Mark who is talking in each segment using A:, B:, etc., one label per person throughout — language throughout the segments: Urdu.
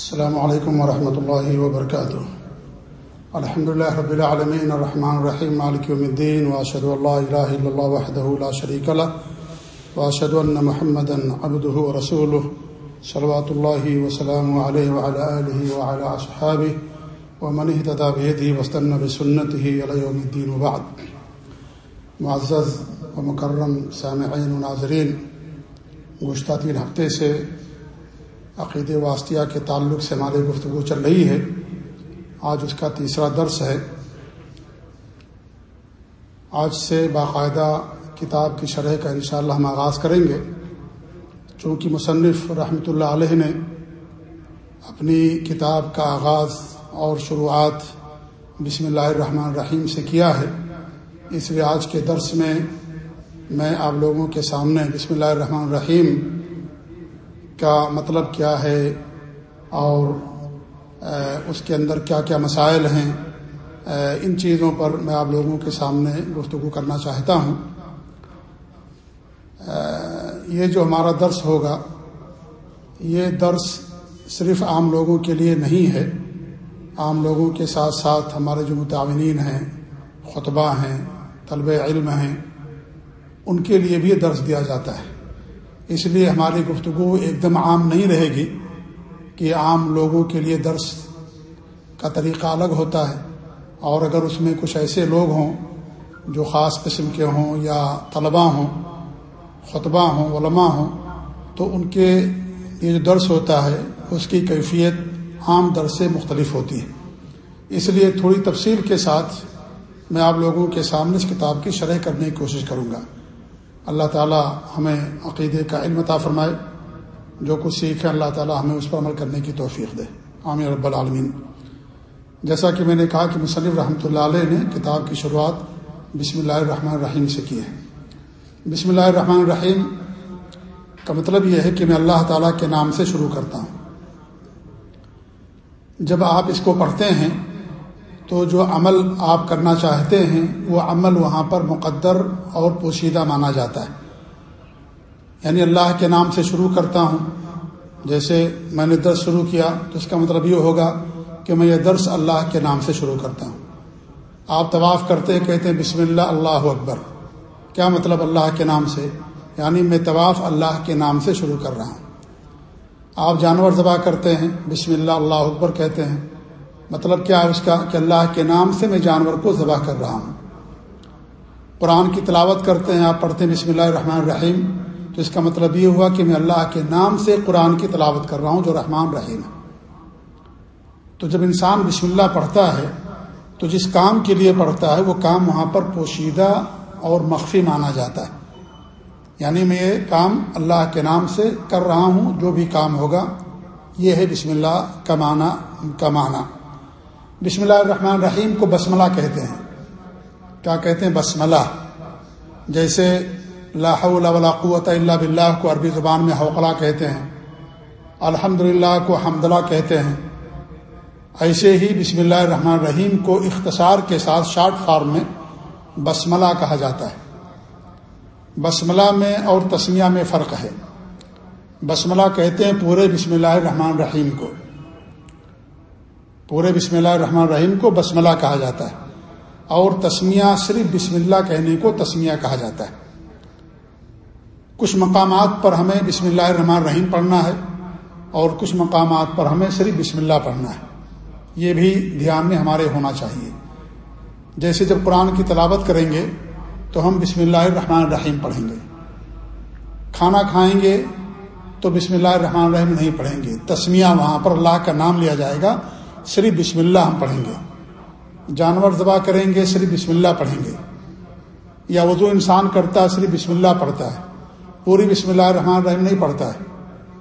A: السلام علیکم ورحمۃ اللہ وبرکاتہ الحمد لله رب العالمین الرحمن الرحیم مالک یوم الدین واشهد ان لا اله الا الله وحده لا شريك له واشهد ان محمدا عبده ورسوله، صلوات الله وسلامه عليه وعلى اله وعلى اصحابه ومن اهتدى بهديه واستنى بسنته الى يوم الدين وبعد. معزز و مکرم سامعین و گزشتہ تین ہفتے سے عقید واسطیہ کے تعلق سے ہماری گفتگو چل رہی ہے۔ آج اس کا تیسرا درس ہے۔ آج سے باقاعدہ کتاب کی شرح کا انشاءاللہ ہم آغاز کریں گے۔ چونکہ مصنف رحمۃ اللہ علیہ نے اپنی کتاب کا آغاز اور شروعات بسم اللہ الرحمن الرحیم سے کیا ہے، اس لیے آج کے درس میں میں آپ لوگوں کے سامنے بسم اللہ الرحمن الرحیم کا مطلب کیا ہے اور اس کے اندر کیا کیا مسائل ہیں ان چیزوں پر میں آپ لوگوں کے سامنے گفتگو کرنا چاہتا ہوں۔ یہ جو ہمارا درس ہوگا، یہ درس صرف عام لوگوں کے لیے نہیں ہے۔ عام لوگوں کے ساتھ ساتھ ہمارے جو متعینین ہیں خطبہ ہیں طلب علم ہیں، ان کے لیے بھی درس دیا جاتا ہے۔ اس لیے ہماری گفتگو ایک دم عام نہیں رہے گی کہ عام لوگوں کے لیے درس کا طریقہ الگ ہوتا ہے اور اگر اس میں کچھ ایسے لوگ ہوں جو خاص قسم کے ہوں یا طلباء ہوں خطبہ ہوں، علماء ہوں، تو ان کے یہ جو درس ہوتا ہے، اس کی کیفیت عام درس سے مختلف ہوتی ہے۔ اس لیے تھوڑی تفصیل کے ساتھ میں آپ لوگوں کے سامنے اس کتاب کی شرح کرنے کی کوشش کروں گا۔ اللہ تعالی ہمیں عقیدے کا علم عطا فرمائے، جو کچھ سیکھے اللہ تعالی ہمیں اس پر عمل کرنے کی توفیق دے۔ عامر رب العالمین۔ جیسا کہ میں نے کہا کہ مصنف رحمۃ اللہ علیہ نے کتاب کی شروعات بسم اللہ الرحمن الرحیم سے کی ہے۔ بسم اللہ الرحمن الرحیم کا مطلب یہ ہے کہ میں اللہ تعالیٰ کے نام سے شروع کرتا ہوں۔ جب آپ اس کو پڑھتے ہیں تو جو عمل آپ کرنا چاہتے ہیں، وہ عمل وہاں پر مقدر اور پوشیدہ مانا جاتا ہے۔ یعنی اللہ کے نام سے شروع کرتا ہوں۔ جیسے میں نے درس شروع کیا تو اس کا مطلب یہ ہوگا کہ میں یہ درس اللہ کے نام سے شروع کرتا ہوں۔ آپ طواف کرتے کہتے ہیں بسم اللہ اللہ اکبر۔ کیا مطلب اللہ کے نام سے؟ یعنی میں طواف اللہ کے نام سے شروع کر رہا ہوں۔ آپ جانور ذبح کرتے ہیں بسم اللہ اللہ اکبر کہتے ہیں۔ مطلب کیا ہے اس کا کہ اللہ کے نام سے میں جانور کو ذبح کر رہا ہوں۔ قرآن کی تلاوت کرتے ہیں، آپ پڑھتے ہیں بسم اللہ الرحمن الرحیم۔ تو اس کا مطلب یہ ہوا کہ میں اللہ کے نام سے قرآن کی تلاوت کر رہا ہوں، جو رحمان رحیم ہے۔ تو جب انسان بسم اللہ پڑھتا ہے، تو جس کام کے لیے پڑھتا ہے، وہ کام وہاں پر پوشیدہ اور مخفی مانا جاتا ہے۔ یعنی میں یہ کام اللہ کے نام سے کر رہا ہوں، جو بھی کام ہوگا، یہ ہے بسم اللہ کا معنی کا معنی۔ بسم اللہ الرحمن الرحیم کو بسملہ کہتے ہیں۔ کیا کہتے ہیں؟ بسملہ۔ جیسے لا حول ولا قوت اللہ باللہ کو عربی زبان میں حوقلہ کہتے ہیں۔ الحمد کو حمدلہ کہتے ہیں۔ ایسے ہی بسم اللہ الرحمن الرحیم کو اختصار کے ساتھ شارٹ فارم میں بسملہ کہا جاتا ہے۔ بسملہ میں اور تسمیہ میں فرق ہے۔ بسملہ کہتے ہیں پورے بسم اللہ الرحمن الرحیم کو۔ پورے بسم اللہ الرحمن الرحیم کو بسملہ کہا جاتا ہے۔ اور تسمیہ صرف بسم اللہ کہنے کو تسمیہ کہا جاتا ہے۔ کچھ مقامات پر ہمیں بسم اللہ الرحمن الرحیم پڑھنا ہے اور کچھ مقامات پر ہمیں صرف بسم اللہ پڑھنا ہے۔ یہ بھی دھیان میں ہمارے ہونا چاہیے۔ جیسے جب قرآن کی تلاوت کریں گے تو ہم بسم اللہ الرحمن الرحیم پڑھیں گے۔ کھانا کھائیں گے تو بسم اللہ الرحمن الرحیم نہیں پڑھیں گے۔ تسمیہ وہاں پر اللہ کا نام لیا جائے گا۔ صرف بسم اللہ ہم پڑھیں گے۔ جانور ذبح کریں گے صرف بسم اللہ پڑھیں گے۔ یا وضو انسان کرتا ہے صرف بسم اللہ پڑھتا ہے۔ پوری بسم اللہ الرحمن الرحیم نہیں پڑھتا ہے۔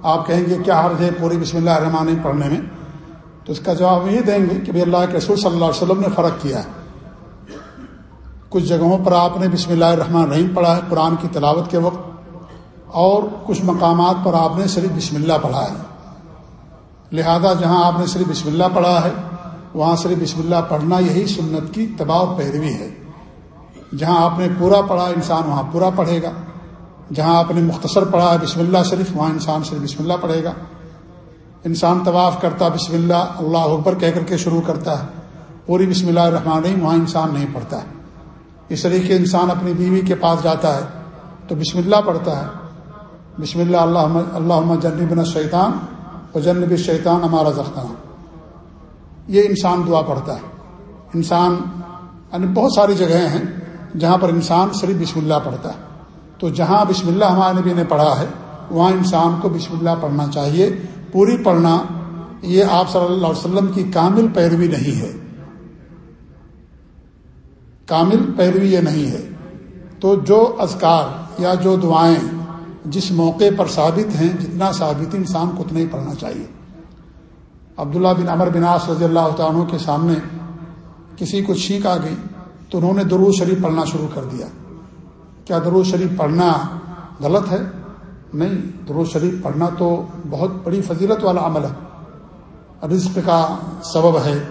A: آپ کہیں گے کیا حرض ہے پوری بسم اللہ الرحمن الرحیم پڑھنے میں؟ تو اس کا جواب یہ دیں گے کہ بھائی اللہ کے رسول صلی اللہ علیہ وسلم نے فرق کیا ہے۔ کچھ جگہوں پر آپ نے بسم اللہ الرحمن الرحیم پڑھا ہے، قرآن کی تلاوت کے وقت، اور کچھ مقامات پر آپ نے صرف بسم اللہ پڑھا ہے۔ لہذا جہاں آپ نے صرف بسم اللہ پڑھا ہے، وہاں صرف بسم اللہ پڑھنا یہی سنت کی تباہ و پیروی ہے۔ جہاں آپ نے پورا پڑھا، انسان وہاں پورا پڑھے گا۔ جہاں آپ نے مختصر پڑھا ہے بسم اللہ صرف وہاں انسان صرف بسم اللہ پڑھے گا۔ انسان طواف کرتا، بسم اللہ اللہ اکبر کہہ کر کے شروع کرتا ہے۔ پوری بسم اللہ الرحمن الرحیم، وہاں انسان نہیں پڑھتا ہے۔ اس طریقے انسان اپنی بیوی کے پاس جاتا ہے تو بسم اللہ پڑھتا ہے۔ بسم اللہ اللہ اللہ جنبن شیطان و جنب شیطان ہمارا زختان یہ انسان دعا پڑھتا ہے۔ انسان یعنی بہت ساری جگہیں ہیں جہاں پر انسان صرف بسم اللہ پڑھتا ہے۔ تو جہاں بسم اللہ ہمارے نبی نے پڑھا ہے، وہاں انسان کو بسم اللہ پڑھنا چاہیے۔ پوری پڑھنا یہ آپ صلی اللہ علیہ وسلم کی کامل پیروی نہیں ہے۔ کامل پیروی یہ نہیں ہے۔ تو جو اذکار یا جو دعائیں جس موقع پر ثابت ہیں، جتنا ثابت انسان کو اتنا ہی پڑھنا چاہیے۔ عبداللہ بن امر بناس رضی اللہ عنہ کے سامنے کسی کو چھینک آ گئی تو انہوں نے درود شریف پڑھنا شروع کر دیا۔ کیا درود شریف پڑھنا غلط ہے؟ نہیں، درود شریف پڑھنا تو بہت بڑی فضیلت والا عمل ہے۔ رزق کا سبب ہے،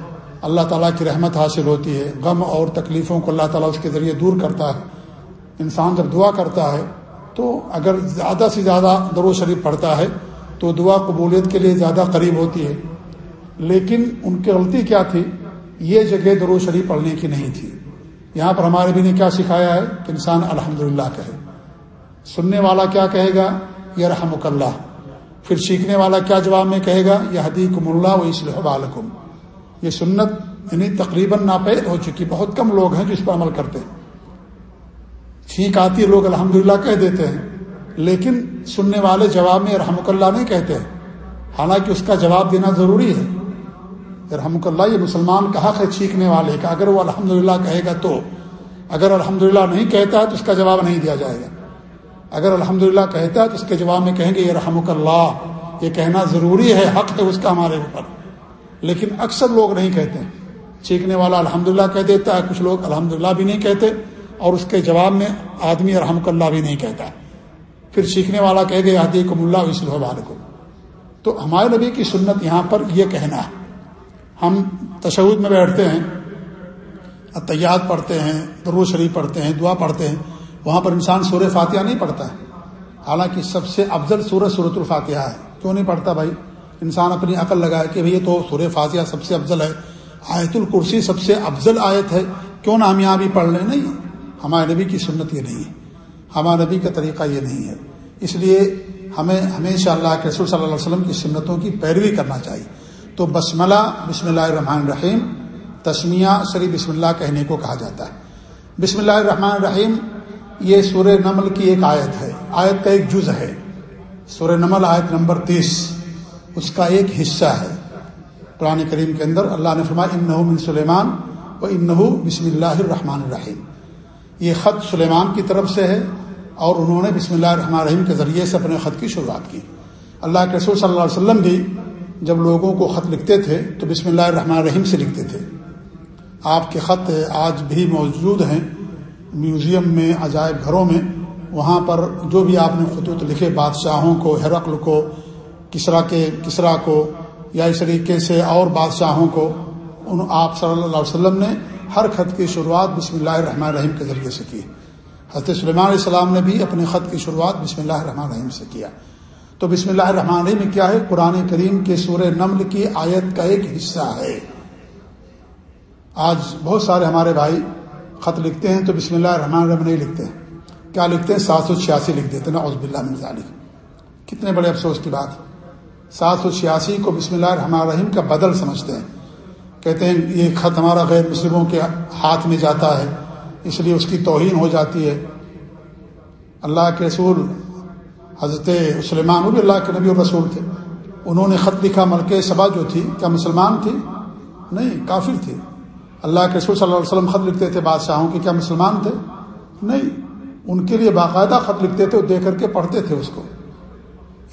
A: اللہ تعالیٰ کی رحمت حاصل ہوتی ہے۔ غم اور تکلیفوں کو اللہ تعالیٰ اس کے ذریعے دور کرتا ہے۔ انسان جب دعا کرتا ہے تو اگر زیادہ سے زیادہ درود شریف پڑھتا ہے تو دعا قبولیت کے لیے زیادہ قریب ہوتی ہے۔ لیکن ان کی غلطی کیا تھی؟ یہ جگہ درود شریف پڑھنے کی نہیں تھی۔ یہاں پر ہمارے بھی نے کیا سکھایا ہے کہ انسان الحمد کہے۔ سننے والا کیا کہے گا؟ یہ رحمک اللہ۔ پھر سیکھنے والا کیا جواب میں کہے گا؟ یہ حدیقم اللہ و اسلح بالکم۔ یہ سنت یعنی تقریباً ناپید ہو چکی، بہت کم لوگ ہیں جو اس پر عمل کرتے ہیں۔ چھینک آتی ہے، لوگ الحمد کہہ دیتے ہیں۔ لیکن سننے والے جواب میں رحمک اللہ نہیں کہتے ہیں۔ حالانکہ اس کا جواب دینا ضروری ہے۔ رحمک اللہ، یہ مسلمان کا حق ہے چھینکنے والے کا۔ اگر وہ الحمد کہے گا تو۔ اگر الحمد نہیں کہتا ہے تو اس کا جواب نہیں دیا جائے گا۔ اگر الحمد کہتا ہے تو اس کے جواب میں کہیں گے، یہ رحمک اللہ، یہ کہنا ضروری ہے، حق ہے اس کا ہمارے اوپر۔ لیکن اکثر لوگ نہیں کہتے۔ ہیں چیخنے والا الحمد کہہ دیتا ہے، کچھ لوگ الحمد بھی نہیں کہتے۔ اور اس کے جواب میں آدمی رحمک اللہ بھی نہیں کہتا۔ پھر سیکھنے والا کہہ گئے آدی کم اللہ وسلم کو تو ہمارے نبی کی سنت یہاں پر یہ کہنا ہے۔ ہم تشود میں بیٹھتے ہیں اطیات پڑھتے ہیں، درو شریف پڑھتے ہیں، دعا پڑھتے ہیں، وہاں پر انسان سور فاتحہ نہیں پڑھتا ہے۔ حالانکہ سب سے افضل سورت صورت الفاتحہ ہے۔ کیوں نہیں پڑھتا بھائی؟ انسان اپنی عقل لگائے کہ بھئی تو سور فاتحہ سب سے افضل ہے۔ آیت الکرسی سب سے افضل آیت ہے۔ کیوں نہ ہم یہاں بھی پڑھ لیں؟ نہیں۔ ہمارے نبی کی سنت یہ نہیں ہے۔ ہمارے نبی کا طریقہ یہ نہیں ہے۔ اس لیے ہمیں ہمیشہ اللہ کے رسول صلی اللہ علیہ وسلم کی سنتوں کی پیروی کرنا چاہیے۔ تو بسملہ، بسم اللہ الرحمن الرحیم، تسمیہ شریف بسم اللہ کہنے کو کہا جاتا ہے۔ بسم اللہ الرحمن الرحیم، یہ سورہ نمل کی ایک آیت ہے۔ آیت کا ایک جز ہے۔ سورہ نمل آیت نمبر تیس۔ اس کا ایک حصہ ہے۔ قرآن کریم کے اندر اللہ نے فرمایا ان من سلیمان و انہو بسم اللہ الرحمن الرحیم۔ یہ خط سلیمان کی طرف سے ہے اور انہوں نے بسم اللہ الرحمن الرحیم کے ذریعے سے اپنے خط کی شروعات کی۔ اللہ کے رسول صلی اللہ علیہ وسلم بھی جب لوگوں کو خط لکھتے تھے تو بسم اللہ الرحمن الرحیم سے لکھتے تھے۔ آپ کے خط آج بھی موجود ہیں میوزیم میں، عجائب گھروں میں۔ وہاں پر جو بھی آپ نے خطوط لکھے، بادشاہوں کو حرقل کو، کسرا کے، کسرا کو، یا اس طریقے سے اور بادشاہوں کو، ان آپ صلی اللہ علیہ وسلم نے ہر خط کی شروعات بسم اللہ الرحمن الرحیم کے ذریعے سے کی۔ حضرت سلیمان علیہ السلام نے بھی اپنے خط کی شروعات بسم اللہ الرحمن الرحیم سے کیا۔ تو بسم اللہ الرحمن الرحیم میں کیا ہے؟ قرآن کریم کے سورہ نمل کی آیت کا ایک حصہ ہے۔ آج بہت سارے ہمارے بھائی خط لکھتے ہیں تو بسم اللہ الرحمن الرحیم نہیں لکھتے ہیں۔ کیا لکھتے ہیں؟ سات سو چھیاسی لکھ دیتے ہیں۔ عزب اللہ ظالم کتنے بڑے افسوس کی بات۔ سات سو چھیاسی کو بسم اللہ الرحمن الرحیم کا بدل سمجھتے ہیں۔ کہتے ہیں یہ خط ہمارا غیر مسلموں کے ہاتھ میں جاتا ہے، اس لیے اس کی توہین ہو جاتی ہے۔ اللہ کے رسول حضرت سلیمان بھی اللہ کے نبی الرسول تھے۔ انہوں نے خط لکھا ملک سبا جو تھی، کیا مسلمان تھی؟ نہیں، کافر تھی اللہ کے رسول صلی اللہ علیہ وسلم خط لکھتے تھے بادشاہوں کے، کیا مسلمان تھے؟ نہیں، ان کے لیے باقاعدہ خط لکھتے تھے دے کر کے پڑھتے تھے اس کو۔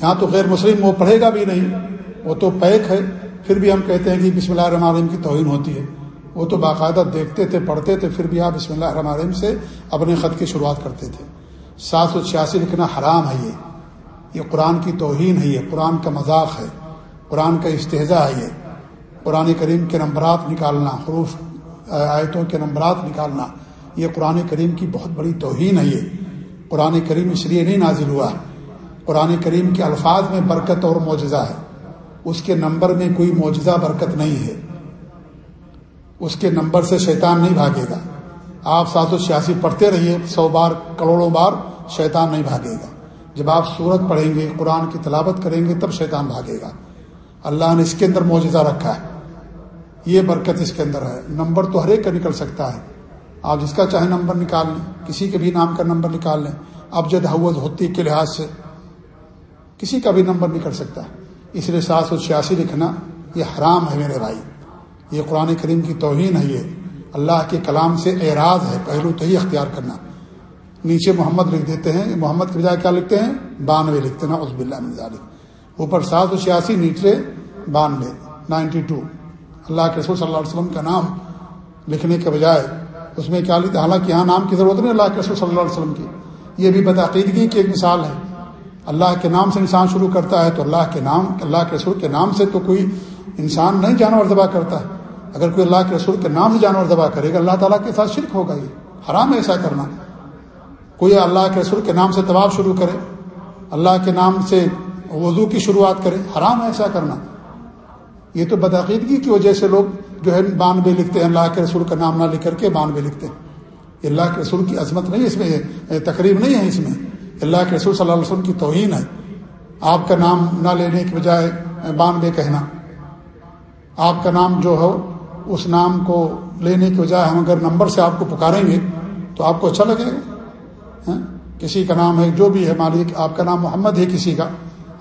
A: یہاں تو غیر مسلم وہ پڑھے گا بھی نہیں، وہ تو پیک ہے۔ پھر بھی ہم کہتے ہیں کہ بسم اللہ الرحمن الرحیم کی توہین ہوتی ہے۔ وہ تو باقاعدہ دیکھتے تھے، پڑھتے تھے، پھر بھی آپ بسم اللہ الرحمن الرحیم سے اپنے خط کی شروعات کرتے تھے۔ سات سو چھیاسی لکھنا حرام ہے یہ۔ یہ قرآن کی توہین ہے یہ۔ قرآن کا مذاق ہے۔ قرآن کا استحضا ہے یہ۔ قرآن کریم کے نمبرات نکالنا، حروف، آیتوں کے نمبرات نکالنا، یہ قرآن کریم کی بہت بڑی توہین ہے یہ۔ قرآن کریم اس لیے نہیں نازل ہوا۔ قرآن کریم کے الفاظ میں برکت اور معجزہ ہے۔ اس کے نمبر میں کوئی معجزہ برکت نہیں ہے۔ اس کے نمبر سے شیطان نہیں بھاگے گا۔ آپ سات سو چھیاسی پڑھتے رہیے، سو بار، کروڑوں بار شیطان نہیں بھاگے گا۔ جب آپ صورت پڑھیں گے، قرآن کی تلاوت کریں گے، تب شیطان بھاگے گا۔ اللہ نے اس کے اندر معجزہ رکھا ہے۔ یہ برکت اس کے اندر ہے۔ نمبر تو ہر ایک کا نکل سکتا ہے۔ آپ جس کا چاہے نمبر نکال لیں، کسی کے بھی نام کا نمبر نکال لیں۔ اب جد حوض ہوتی کے لحاظ سے۔ کسی کا بھی نمبر نکل سکتا ہے۔ اس لیے سات سو چھیاسی لکھنا یہ حرام ہے میرے بھائی۔ یہ قرآن کریم کی توہین ہے یہ۔ اللہ کے کلام سے اعراض ہے، پہلو تو ہی اختیار کرنا۔ نیچے محمد لکھ دیتے ہیں، محمد کے بجائے کیا لکھتے ہیں؟ بانوے لکھتے ہیں عزب اللہ مزاری اوپر سات سو چھیاسی، نیچے بانوے، نائنٹی ٹو۔ اللہ کے رسول صلی اللہ علیہ وسلم کا نام لکھنے کے بجائے اس میں کیا لکھتے حالانکہ یہاں نام کی ضرورت نہیں، اللہ کے رسول صلی اللہ علیہ وسلم کی۔ یہ بھی بدعقیدگی کی ایک مثال ہے۔ اللہ کے نام سے انسان شروع کرتا ہے تو اللہ کے نام، اللہ کے رسول کے نام سے تو کوئی انسان نہیں جانور ذبح کرتا ہے۔ اگر کوئی اللہ کے رسول کے نام سے جانور ذبح کرے گا، اللہ تعالیٰ کے ساتھ شرک ہوگا یہ۔ حرام ہے ایسا کرنا۔ کوئی اللہ کے رسول کے نام سے طباف شروع کرے، اللہ کے نام سے وضو کی شروعات کرے، حرام ہے ایسا کرنا۔ یہ تو بدعقیدگی کی وجہ سے لوگ جو ہے بانوے لکھتے ہیں، اللہ کے رسول کا نام نہ لکھ کر کے بانوے لکھتے ہیں۔ اللہ کے رسول کی عظمت نہیں اس میں تقریب نہیں ہے اس میں۔ اللہ کے رسول صلی اللہ علیہ وسلم کی توہین ہے۔ آپ کا نام نہ لینے کے بجائے بانوے کہنا۔ آپ کا نام جو ہو، اس نام کو لینے کے بجائے ہم اگر نمبر سے آپ کو پکاریں گے تو آپ کو اچھا لگے گا۔ ہاں؟ کسی کا نام ہے، جو بھی ہے مالک آپ کا نام محمد ہے کسی کا،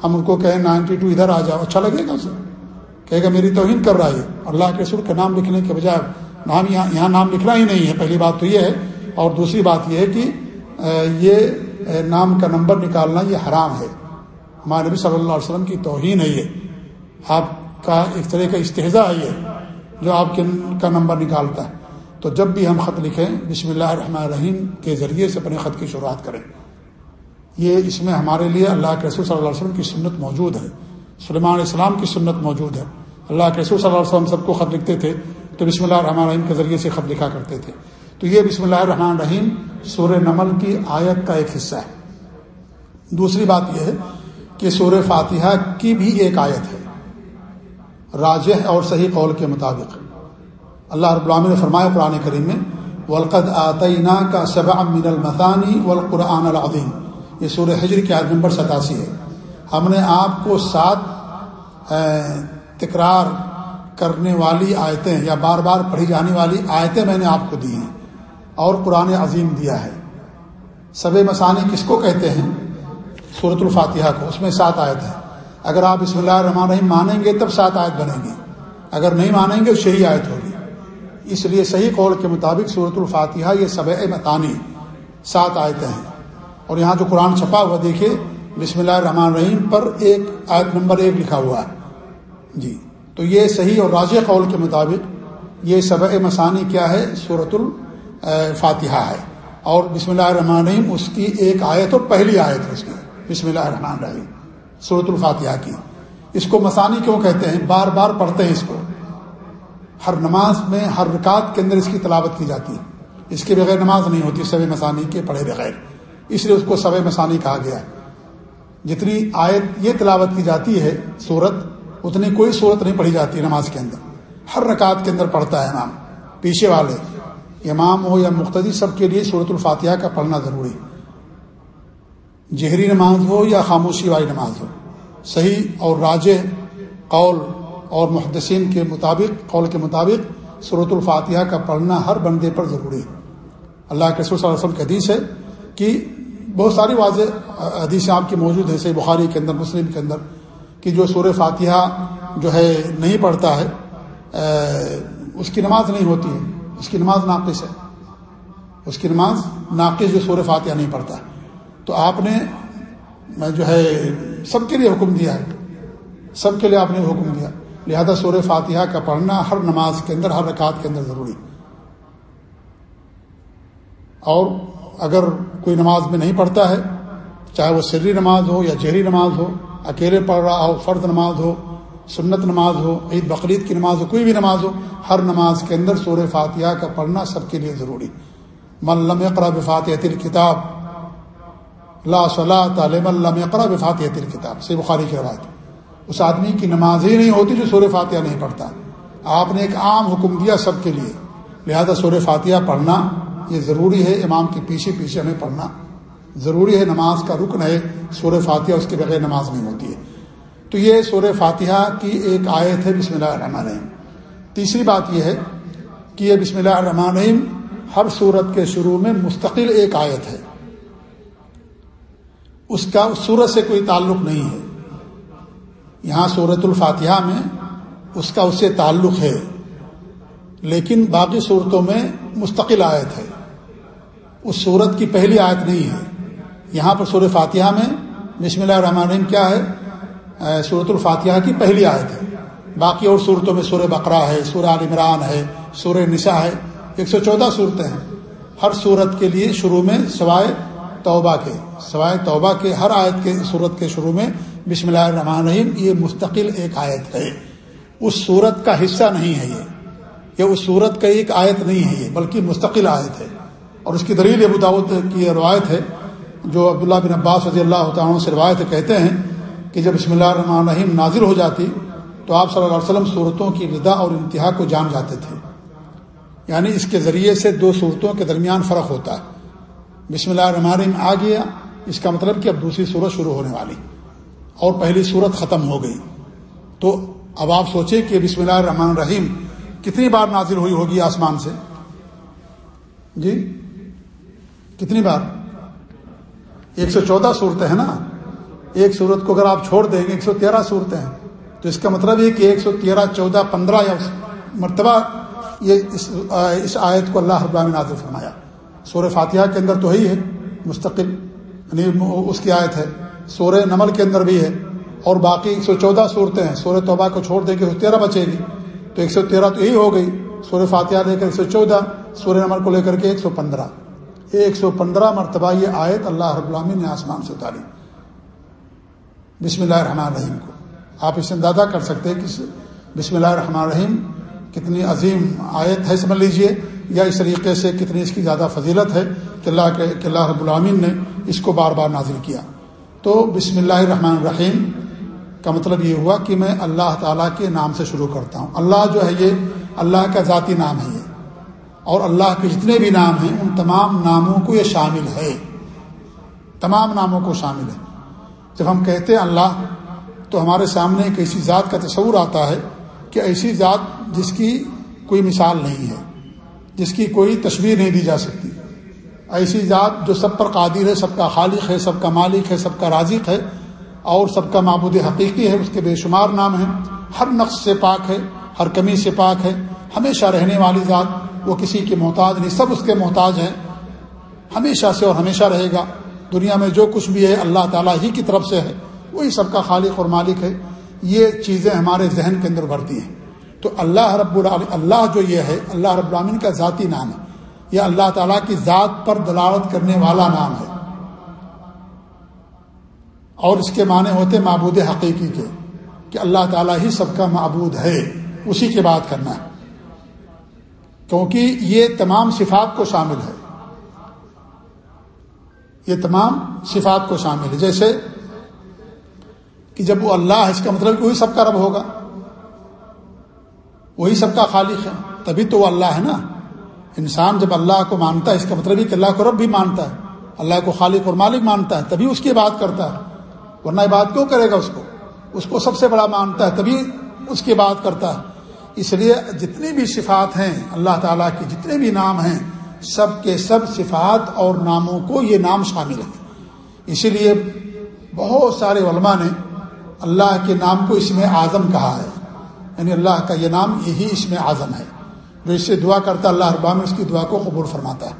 A: ہم ان کو کہیں نائنٹی ٹو ادھر آ جاؤ اچھا لگے گا اسے۔ کہے گا، میری توہین کر رہا ہے۔ اللہ کے رسول کا نام لکھنے کے بجائے نام یہاں یہاں نام لکھنا ہی نہیں ہے۔ پہلی بات تو یہ ہے اور دوسری بات یہ ہے کہ یہ نام کا نمبر نکالنا یہ حرام ہے۔ ہمارے نبی صلی اللہ علیہ وسلم کی توہین ہے یہ۔ آپ کا ایک طرح کا استحضا ہے یہ جو آپ کے کا نمبر نکالتا ہے۔ تو جب بھی ہم خط لکھیں، بسم اللہ الرحمن الرحیم کے ذریعے سے اپنے خط کی شروعات کریں۔ یہ اس میں ہمارے لیے اللہ کے رسول صلی اللہ علیہ وسلم کی سنت موجود ہے۔ سلمان علیہ السلام کی سنت موجود ہے۔ اللہ کے رسول صلی اللہ علیہ وسلم سب کو خط لکھتے تھے تو بسم اللہ الرحمن الرحیم کے ذریعے سے خط لکھا کرتے تھے۔ تو یہ بسم اللہ الرحمن الرحیم سور نمل کی آیت کا ایک حصہ ہے۔ دوسری بات یہ ہے کہ سور فاتحہ کی بھی ایک آیت ہے۔ راجح اور صحیح قول کے مطابق۔ اللہ رب العالمین نے فرمایا قرآن کریم میں، ولقد آتینہ کا شبع من المثانی والقرآن العظیم یہ سور حجر کی آیت نمبر ستاسی ہے۔ ہم نے آپ کو سات تکرار کرنے والی آیتیں یا بار بار پڑھی جانے والی آیتیں میں نے آپ کو دی ہیں۔ اور قرآن عظیم دیا ہے۔ سب مسانی کس کو کہتے ہیں؟ صورت الفاتحہ کو، اس میں سات آیت ہے اگر آپ بسم اللہ الرحمن الرحیم مانیں گے تب سات آیت بنیں گی۔ اگر نہیں مانیں گے شہی آیت ہوگی۔ اس لیے صحیح قول کے مطابق صورت الفاتحہ یہ سب متانی سات آیتیں ہیں۔ اور یہاں جو قرآن چھپا ہوا دیکھیے، بسم اللہ الرحمن الرحیم پر ایک آیت نمبر ایک لکھا ہوا ہے۔ جی تو یہ صحیح اور راض قول کے مطابق یہ سب مسانی کیا ہے؟ صورت الفاتحہ ہے۔ اور بسم اللہ الرحمن الرحیم، اس کی ایک آیت اور پہلی آیت ہے اس کی۔ بسم اللہ الرحمن الرحیم صورت الفاتحہ کی۔ اس کو مسانی کیوں کہتے ہیں؟ بار بار پڑھتے ہیں اس کو۔ ہر نماز میں، ہر رکعت کے اندر اس کی تلاوت کی جاتی ہے۔ اس کے بغیر نماز نہیں ہوتی سب مسانی کے پڑھے بغیر۔ اس لیے اس کو سب مسانی کہا گیا ہے۔ جتنی آیت یہ تلاوت کی جاتی ہے صورت اتنی کوئی صورت نہیں پڑھی جاتی نماز کے اندر۔ ہر رکعت کے اندر پڑھتا ہے امام پیچھے والے۔ امام ہو یا مختدی سب کے لیے صورت الفاتحہ کا پڑھنا ضروری جہری نماز ہو یا خاموشی والی نماز ہو۔ صحیح اور راج قول اور محدثین کے مطابق، قول کے مطابق صورت الفاتحہ کا پڑھنا ہر بندے پر ضروری ہے۔ اللہ کے صلی اللہ علیہ وسلم کی حدیث ہے کہ بہت ساری واضح حدیث آپ کی موجود ہیں، صحیح بخاری کے اندر، مسلم کے اندر، کہ جو سور فاتحہ جو ہے نہیں پڑھتا ہے اس کی نماز نہیں ہوتی ہے۔ اس کی نماز ناقص ہے۔ اس کی نماز ناقص جو سور فاتحہ نہیں پڑھتا۔ تو آپ نے جو ہے سب کے لیے حکم دیا ہے۔ سب کے لیے آپ نے حکم دیا۔ لہذا سور فاتحہ کا پڑھنا ہر نماز کے اندر، ہر رکعت کے اندر ضروری۔ اور اگر کوئی نماز میں نہیں پڑھتا ہے، چاہے وہ سری نماز ہو یا جہری نماز ہو، اکیلے پڑھ رہا ہو، فرد نماز ہو سنت نماز ہو، عید بقرعید کی نماز ہو، کوئی بھی نماز ہو، ہر نماز کے اندر سور فاتحہ کا پڑھنا سب کے لیے ضروری۔ ملم اقرا بفاتح تل کتاب لا صلاح تعلیم اللہ اقرا بفاتح تل کتاب سے بخاری کی روایت۔ اس آدمی کی نماز ہی نہیں ہوتی جو سور فاتحہ نہیں پڑھتا۔ آپ نے ایک عام حکم دیا سب کے لیے۔ لہذا سور فاتحہ پڑھنا یہ ضروری ہے، امام کے پیچھے پیچھے ہمیں پڑھنا۔ ضروری ہے نماز کا رکن ہے سور فاتحہ اس کے بغیر نماز نہیں ہوتی ہے۔ تو یہ سور فاتحہ کی ایک آیت ہے، بسم اللہ الرحمن الرحیم۔ تیسری بات یہ ہے کہ یہ بسم اللہ الرحمن الرحیم ہر صورت کے شروع میں مستقل ایک آیت ہے۔ اس کا اس صورت سے کوئی تعلق نہیں ہے۔ یہاں صورت الفاتحہ میں اس کا اس سے تعلق ہے، لیکن باقی صورتوں میں مستقل آیت ہے۔ اس صورت کی پہلی آیت نہیں ہے۔ یہاں پر سور فاتحہ میں بسم اللہ الرحمن الرحیم کیا ہے؟ صورت الفاتحہ کی پہلی آیت ہے۔ باقی اور صورتوں میں سور بقرہ ہے، سورہ عمران ہے سور نساء ہے۔ ایک سو چودہ صورتیں ہیں۔ ہر صورت کے لیے شروع میں سوائے توبہ کے، سوائے توبہ کے ہر آیت کے صورت کے شروع میں بسم اللہ الرحمن الرحیم، یہ مستقل ایک آیت ہے۔ اس صورت کا حصہ نہیں ہے یہ۔ یہ اس صورت کا ایک آیت نہیں ہے یہ، بلکہ مستقل آیت ہے۔ اور اس کی دلیل ابو داود کی روایت ہے، جو عبداللہ بن عباس رضی اللہ تعالیٰ سے روایت کہتے ہیں۔ کہ جب بسم اللہ الرحمن الرحیم نازل ہو جاتی تو آپ صلی اللہ علیہ وسلم صورتوں کی ردا اور انتہا کو جان جاتے تھے۔ یعنی اس کے ذریعے سے دو صورتوں کے درمیان فرق ہوتا ہے۔ بسم اللہ الرحمن الرحیم آ گیا، اس کا مطلب کہ اب دوسری صورت شروع ہونے والی اور پہلی صورت ختم ہو گئی۔ تو اب آپ سوچیں کہ بسم اللہ الرحمن الرحیم کتنی بار نازل ہوئی ہوگی آسمان سے؟ جی کتنی بار؟ ایک سو چودہ صورتیں ہیں نا؟ ایک صورت کو اگر آپ چھوڑ دیں گے، ایک سو تیرہ صورتیں ہیں۔ تو اس کا مطلب یہ کہ ایک سو تیرہ، چودہ، پندرہ یا مرتبہ یہ اس اس آیت کو اللہ رب نازل فرمایا۔ سورہ فاتحہ کے اندر تو ہی ہے، مستقل یعنی اس کی آیت ہے۔ سورہ نمل کے اندر بھی ہے۔ اور باقی ایک سو چودہ صورتیں ہیں۔ سورہ توبہ کو چھوڑ دیں گے، ایک سو تیرہ بچے گی تو ایک سو تیرہ تو یہی ہو گئی۔ سورہ فاتحہ لے کر ایک سو چودہ، سورہ نمل کو لے کر کے ایک سو پندرہ۔ ایک سو پندرہ مرتبہ یہ آیت اللہ رب العالمین نے آسمان سے اتاری۔ بسم اللہ الرحمن الرحیم کو۔ آپ اس سے اندازہ کر سکتے ہیں کہ بسم اللہ الرحمن الرحیم کتنی عظیم آیت ہے، سمجھ لیجیے، یا اس طریقے سے کتنی اس کی زیادہ فضیلت ہے کہ اللہ کے، کہ اللہ رب العامین نے اس کو بار بار نازل کیا۔ تو بسم اللہ الرحمن الرحیم کا مطلب یہ ہوا کہ میں اللہ تعالیٰ کے نام سے شروع کرتا ہوں۔ اللہ جو ہے یہ، اللہ کا ذاتی نام ہے یہ۔ اور اللہ کے جتنے بھی نام ہیں، ان تمام ناموں کو یہ شامل ہے۔ تمام ناموں کو شامل ہے۔ جب ہم کہتے ہیں اللہ، تو ہمارے سامنے ایک ایسی ذات کا تصور آتا ہے کہ ایسی ذات جس کی کوئی مثال نہیں ہے، جس کی کوئی تصویر نہیں دی جا سکتی۔ ایسی ذات جو سب پر قادر ہے، سب کا خالق ہے، سب کا مالک ہے، سب کا رازق ہے اور سب کا معبود حقیقی ہے، اس کے بے شمار نام ہیں۔ ہر نقص سے پاک ہے، ہر کمی سے پاک ہے۔ ہمیشہ رہنے والی ذات، وہ کسی کے محتاج نہیں، سب اس کے محتاج ہیں۔ ہمیشہ سے اور ہمیشہ رہے گا۔ دنیا میں جو کچھ بھی ہے، اللہ تعالیٰ ہی کی طرف سے ہے۔ وہی سب کا خالق اور مالک ہے۔ یہ چیزیں ہمارے ذہن کے اندر بڑھتی ہیں۔ تو اللہ رب العالم اللہ جو یہ ہے، اللہ رب العالمین کا ذاتی نام ہے۔ یہ اللہ تعالیٰ کی ذات پر دلالت کرنے والا نام ہے۔ اور اس کے معنی ہوتے معبود حقیقی کے، کہ اللہ تعالیٰ ہی سب کا معبود ہے۔ اسی کے بات کرنا ہے۔ کیونکہ یہ تمام صفات کو شامل ہے۔ یہ تمام صفات کو شامل ہے۔ جیسے کہ جب وہ اللہ ہے، اس کا مطلب کہ وہی سب کا رب ہوگا۔ وہی سب کا خالق ہے۔ تبھی تو وہ اللہ ہے نا۔ انسان جب اللہ کو مانتا ہے، اس کا مطلب کہ اللہ کو رب بھی مانتا ہے۔ اللہ کو خالق اور مالک مانتا ہے، تبھی اس کی بات کرتا ہے۔ ورنہ بات کیوں کرے گا اس کو؟ اس کو سب سے بڑا مانتا ہے، تبھی اس کی بات کرتا ہے۔ اس لیے جتنی بھی صفات ہیں، اللہ تعالیٰ کے جتنے بھی نام ہیں سب کے سب صفات اور ناموں کو یہ نام شامل ہے اسی لیے بہت سارے علماء نے اللہ کے نام کو اس میں اعظم کہا ہے۔ یعنی اللہ کا یہ نام یہی اس میں اعظم ہے۔ جو اس سے دعا کرتا اللہ رب اس کی دعا کو قبول فرماتا ہے۔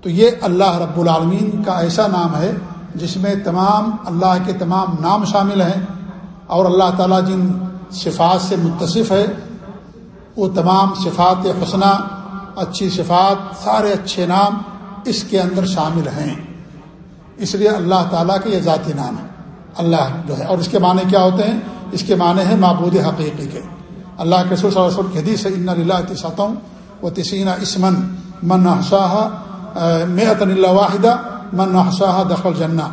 A: تو یہ اللہ رب العالمین کا ایسا نام ہے جس میں تمام اللہ کے تمام نام شامل ہیں اور اللہ تعالیٰ جن صفات سے متصف ہے، وہ تمام صفات حسنہ اچھی صفات، سارے اچھے نام اس کے اندر شامل ہیں۔ اس لیے اللہ تعالیٰ کے یہ ذاتی نام ہے اللہ جو ہے، اور اس کے معنی کیا ہوتے ہیں؟ اس کے معنی ہے معبود حقیقی کے۔ اللہ کے صلی اللہ علیہ وسلم کی حدیث ان اللہ تصاطوں و تسینہ اسمن من حساہ میت اللہ واحدہ من حساہ دخل جنا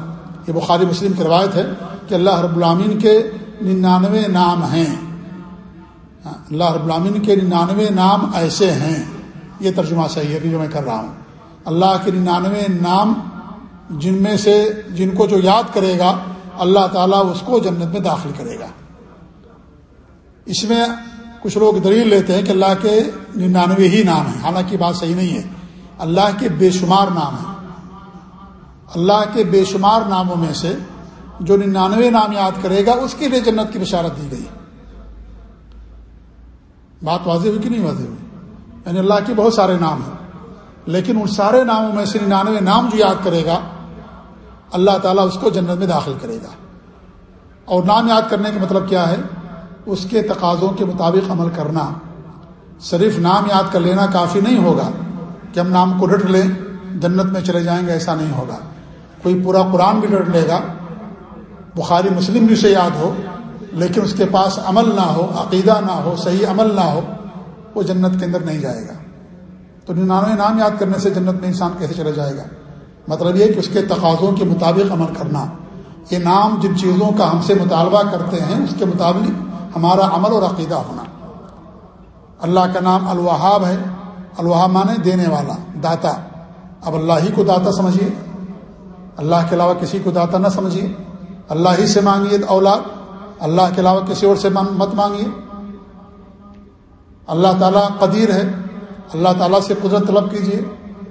A: یہ بخاری مسلم کی روایت ہے کہ اللہ رب العامین کے ننانوے نام ہیں۔ اللہ رب العالمین کے ننانوے نام ایسے ہیں۔ یہ ترجمہ صحیح ہے جو میں کر رہا ہوں۔ اللہ کے ننانوے نام جن میں سے جن کو جو یاد کرے گا، اللہ تعالیٰ اس کو جنت میں داخل کرے گا۔ اس میں کچھ لوگ دلیل لیتے ہیں کہ اللہ کے ننانوے ہی نام ہیں، حالانکہ بات صحیح نہیں ہے۔ اللہ کے بے شمار نام ہیں۔ اللہ کے بے شمار ناموں میں سے جو ننانوے نام یاد کرے گا، اس کے لیے جنت کی بشارت دی گئی۔ بات واضح ہوئی کہ نہیں واضح ہوئی؟ یعنی اللہ کے بہت سارے نام ہیں۔ لیکن ان سارے ناموں میں سے ننانوے نام جو یاد کرے گا، اللہ تعالیٰ اس کو جنت میں داخل کرے گا۔ اور نام یاد کرنے کا مطلب کیا ہے؟ اس کے تقاضوں کے مطابق عمل کرنا۔ صرف نام یاد کر لینا کافی نہیں ہوگا کہ ہم نام کو ڈٹ لیں، جنت میں چلے جائیں گے، ایسا نہیں ہوگا۔ کوئی پورا قرآن بھی ڈٹ لے گا۔ بخاری مسلم بھی اسے یاد ہو، لیکن اس کے پاس عمل نہ ہو، عقیدہ نہ ہو، صحیح عمل نہ ہو۔ وہ جنت کے اندر نہیں جائے گا۔ تو ننانوے نام یاد کرنے سے جنت میں انسان کیسے چلا جائے گا؟ مطلب یہ کہ اس کے تقاضوں کے مطابق عمل کرنا۔ یہ نام جن چیزوں کا ہم سے مطالبہ کرتے ہیں، اس کے مطابق ہمارا عمل اور عقیدہ ہونا۔ اللہ کا نام الوہاب ہے۔ الوہاب مانے دینے والا، داتا۔ اب اللہ ہی کو داتا سمجھیے۔ اللہ کے علاوہ کسی کو داتا نہ سمجھیے۔ اللہ ہی سے مانگیے اولاد۔ اللہ کے علاوہ کسی اور سے مت مانگیے۔ اللہ تعالیٰ قدیر ہے، اللہ تعالیٰ سے قدرت طلب کیجیے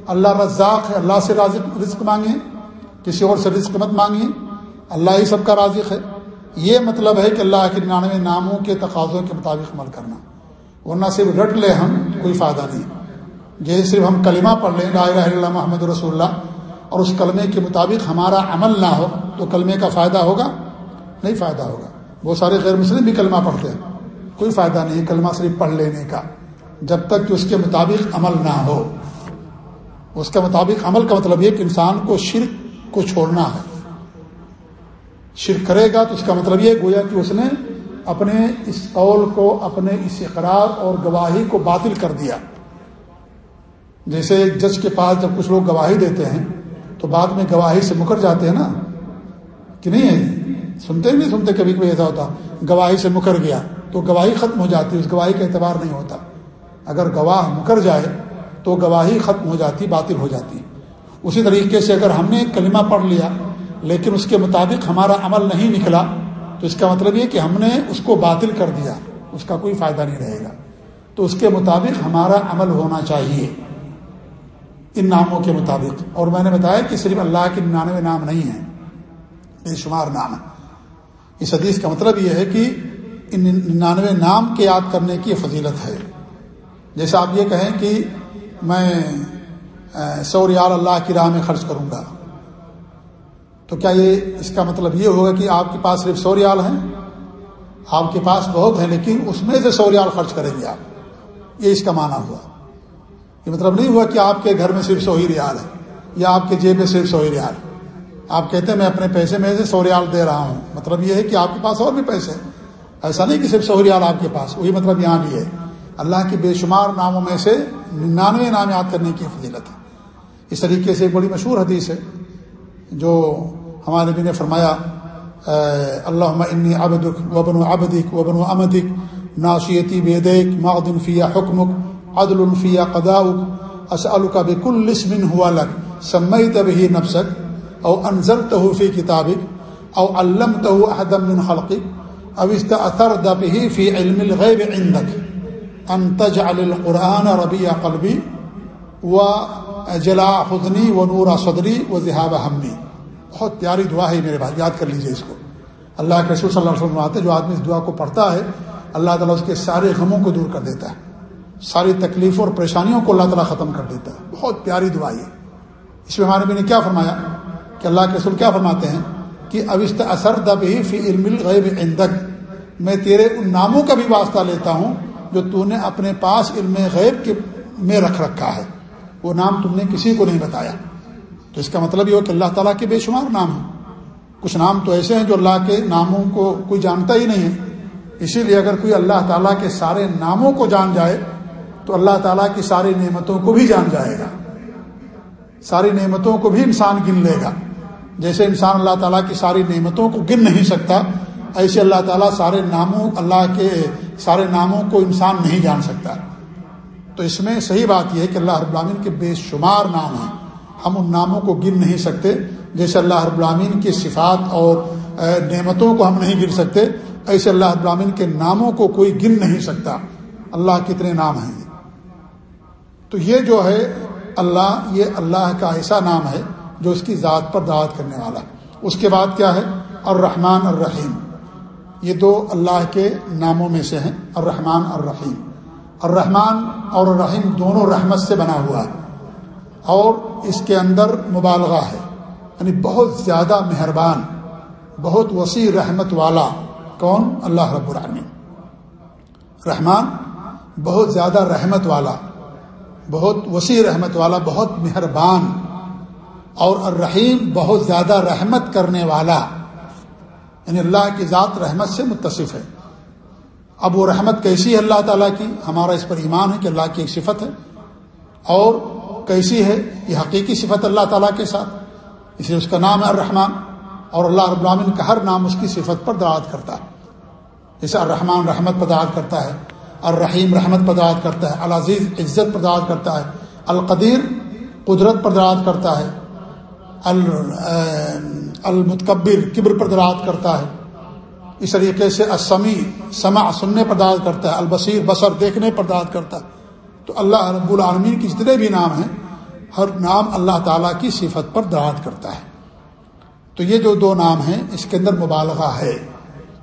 A: اللہ رزاق ہے، اللہ سے رازق رزق مانگیں۔ کسی اور سے رزق مت مانگیے اللہ ہی سب کا رازق ہے۔ یہ مطلب ہے کہ اللہ کے ننانوے ناموں کے تقاضوں کے مطابق عمل کرنا۔ ورنہ صرف رٹ لے ہم کوئی فائدہ نہیں۔ جیسے صرف ہم کلمہ پڑھ لیں، لا الہ اللہ محمد رسول اللہ، اور اس کلمے کے مطابق ہمارا عمل نہ ہو تو کلمے کا فائدہ ہوگا؟ نہیں فائدہ ہوگا۔ وہ سارے غیر مسلم بھی کلمہ پڑھتے ہیں۔ کوئی فائدہ نہیں کلمہ صرف پڑھ لینے کا، جب تک کہ اس کے مطابق عمل نہ ہو۔ اس کے مطابق عمل کا مطلب یہ کہ انسان کو شرک کو چھوڑنا ہے۔ شرک کرے گا تو اس کا مطلب یہ گویا کہ اس نے اپنے اس قول کو، اپنے اس اقرار اور گواہی کو باطل کر دیا۔ جیسے ایک جج کے پاس جب کچھ لوگ گواہی دیتے ہیں، تو بعد میں گواہی سے مکر جاتے ہیں نا؟ کہ نہیں ہے سنتے نہیں، سنتے کبھی کبھی ایسا ہوتا، گواہی سے مکر گیا۔ تو گواہی ختم ہو جاتی ہے اس گواہی کا اعتبار نہیں ہوتا۔ اگر گواہ مکر جائے تو گواہی ختم ہو جاتی، باطل ہو جاتی۔ اسی طریقے سے اگر ہم نے کلمہ پڑھ لیا، لیکن اس کے مطابق ہمارا عمل نہیں نکلا، تو اس کا مطلب یہ کہ ہم نے اس کو باطل کر دیا، اس کا کوئی فائدہ نہیں رہے گا۔ تو اس کے مطابق ہمارا عمل ہونا چاہیے، ان ناموں کے مطابق۔ اور میں نے بتایا کہ صرف اللہ کے ننانوے نام نہیں ہیں، بے شمار نام ہے اس حدیث کا مطلب یہ ہے کہ ننانوے نام کے یاد کرنے کی فضیلت ہے۔ جیسے آپ یہ کہیں کہ میں سو ریال اللہ کی راہ میں خرچ کروں گا۔ تو کیا یہ اس کا مطلب یہ ہوگا کہ آپ کے پاس صرف سو ریال ہیں؟ آپ کے پاس بہت ہیں، لیکن اس میں سے سو ریال خرچ کریں گے آپ۔ یہ اس کا معنی ہوا۔ یہ مطلب نہیں ہوا کہ آپ کے گھر میں صرف سو ہی ریال ہے یا آپ کے جیب میں صرف سو ہی ریال۔ آپ کہتے ہیں میں اپنے پیسے میں سے سو ریال دے رہا ہوں۔ مطلب یہ ہے کہ آپ کے پاس اور بھی پیسے ہیں۔ ایسا نہیں کہ صرف سو ریال آپ کے پاس، وہی مطلب یہاں بھی ہے۔ اللہ کے بے شمار ناموں میں سے ننانوے نام یاد کرنے کی فضیلت ہے۔ اس طریقے سے ایک بڑی مشہور حدیث ہے جو ہمارے نبی نے فرمایا اللہ انی ابدک وبن و ابدک وبن و امدک ناشیتی بیدیک معدن فیا حکمک، عدل الفیہ قداؤک اسألک بکل اسم ہوا لک، سمیت به نفسک، او انزلته فی کتابک، او علمته احدا من خلقک۔ او استأثرت به فی علم الغیب عندک انتج القرآن ربی قلبی و جلا حدنی و نورا صدری و ذہاب ہمی بہت پیاری دعا ہے میرے بھائی، یاد کر لیجیے اس کو۔ اللہ کے رسول صلی اللہ علیہ وسلم آتے جو آدمی اس دعا کو پڑھتا ہے، اللہ تعالیٰ اس کے سارے غموں کو دور کر دیتا ہے۔ ساری تکلیفوں اور پریشانیوں کو اللہ تعالیٰ ختم کر دیتا ہے۔ بہت پیاری دعا ہے اس میں ہمارے نے کیا فرمایا؟ کہ اللہ کے رسول کیا فرماتے ہیں؟ کہ اوست اثر دب ہی فی علم الغیب عندک۔ میں تیرے ان ناموں کا بھی واسطہ لیتا ہوں جو تو نے اپنے پاس علم غیب کے میں رکھ رکھا ہے۔ وہ نام تم نے کسی کو نہیں بتایا۔ تو اس کا مطلب یہ ہو کہ اللہ تعالیٰ کے بے شمار نام ہیں۔ کچھ نام تو ایسے ہیں جو اللہ کے ناموں کو کوئی جانتا ہی نہیں ہے۔ اسی لیے اگر کوئی اللہ تعالیٰ کے سارے ناموں کو جان جائے، تو اللہ تعالیٰ کی ساری نعمتوں کو بھی جان جائے گا۔ ساری نعمتوں کو بھی انسان گن لے گا۔ جیسے انسان اللہ تعالیٰ کی ساری نعمتوں کو گن نہیں سکتا ایسے اللہ تعالیٰ سارے ناموں، اللہ کے سارے ناموں کو انسان نہیں جان سکتا۔ تو اس میں صحیح بات یہ ہے کہ اللہ رب العالمین کے بے شمار نام ہیں۔ ہم ان ناموں کو گن نہیں سکتے۔ جیسے اللہ رب العالمین کی صفات اور نعمتوں کو ہم نہیں گر سکتے، ایسے اللہ رب العالمین کے ناموں کو کوئی گن نہیں سکتا۔ اللہ کتنے نام ہیں۔ تو یہ جو ہے، اللہ، یہ اللہ کا ایسا نام ہے جو اس کی ذات پر دعوت کرنے والا۔ اس کے بعد کیا ہے؟ الرحمن الرحیم۔ یہ دو اللہ کے ناموں میں سے ہیں، الرحمن الرحیم۔ الرحمن اور الرحیم دونوں رحمت سے بنا ہوا ہے اور اس کے اندر مبالغہ ہے یعنی بہت زیادہ مہربان، بہت وسیع رحمت والا کون؟ اللہ رب العالمین۔ رحمان بہت زیادہ رحمت والا، بہت وسیع رحمت والا، بہت مہربان، اور الرحیم بہت زیادہ رحمت کرنے والا۔ یعنی اللہ کی ذات رحمت سے متصف ہے۔ اب وہ رحمت کیسی ہے اللہ تعالیٰ کی؟ ہمارا اس پر ایمان ہے کہ اللہ کی ایک صفت ہے۔ اور کیسی ہے؟ یہ حقیقی صفت اللہ تعالیٰ کے ساتھ۔ اس لیے اس کا نام ہے الرحمن۔ اور اللہ رب العالمین کا ہر نام اس کی صفت پر دعات کرتا ہے۔ جیسے الرحمن رحمت پر دعات کرتا ہے، الرحیم رحمت پر دعات کرتا ہے، العزیز عزت پر دعات کرتا ہے، القدیر قدرت پر دعات کرتا ہے المتکبر، کبر پر دعات کرتا ہے۔ اس طریقے سے اسمی سما سننے پر دعات کرتا ہے، البصیر، بصر دیکھنے پر دعات کرتا ہے۔ تو اللہ رب العالمین کی جتنے بھی نام ہیں، ہر نام اللہ تعالیٰ کی صفت پر دعات کرتا ہے۔ تو یہ جو دو نام ہیں، اس کے اندر مبالغہ ہے۔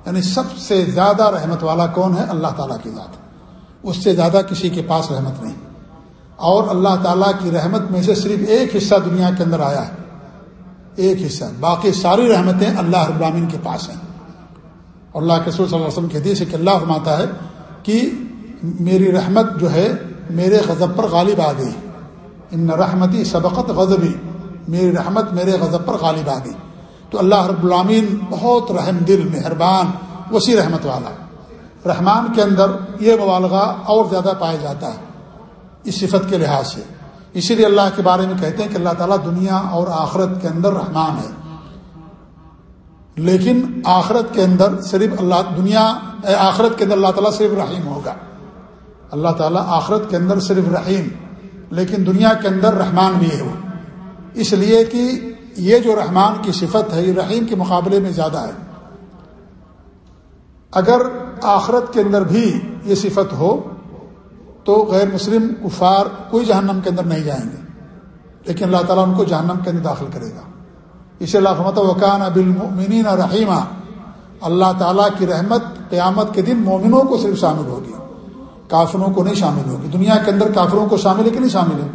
A: یعنی سب سے زیادہ رحمت والا کون ہے؟ اللہ تعالیٰ کی ذات۔ اس سے زیادہ کسی کے پاس رحمت نہیں۔ اور اللہ تعالیٰ کی رحمت میں سے صرف ایک حصہ دنیا کے اندر آیا ہے۔ ایک حصہ باقی ساری رحمتیں اللہ رب العالمین کے پاس ہیں۔ اور اللہ کے صلی اللہ علیہ وسلم کے حدیث ہے کہ اللہ فرماتا ہے کہ میری رحمت جو ہے میرے غضب پر غالب آ گئی۔ ان رحمتی سبقت غضبی۔ میری رحمت میرے غضب پر غالب آ گئی۔ تو اللہ رب العامین بہت رحم دل، مہربان، وسیع رحمت والا۔ رحمان کے اندر یہ مبالغہ اور زیادہ پایا جاتا ہے۔ اس صفت کے لحاظ سے۔ اسی لیے اللہ کے بارے میں کہتے ہیں کہ اللہ تعالیٰ دنیا اور آخرت کے اندر رحمان ہے۔ لیکن آخرت کے اندر صرف اللہ، دنیا آخرت کے اندر اللہ تعالیٰ صرف رحیم ہوگا۔ اللہ تعالیٰ آخرت کے اندر صرف رحیم، لیکن دنیا کے اندر رحمان بھی ہے وہ۔ اس لیے کہ یہ جو رحمان کی صفت ہے، یہ رحیم کے مقابلے میں زیادہ ہے۔ اگر آخرت کے اندر بھی یہ صفت ہو تو غیر مسلم کفار کوئی جہنم کے اندر نہیں جائیں گے۔ لیکن اللہ تعالیٰ ان کو جہنم کے اندر داخل کرے گا۔ اسے اللہ رحمت وقان ابل رحیمہ اللہ تعالیٰ کی رحمت قیامت کے دن مومنوں کو صرف شامل ہوگی۔ کافروں کو نہیں شامل ہوگی۔ دنیا کے اندر کافروں کو شامل ہے کہ نہیں شامل ہے؟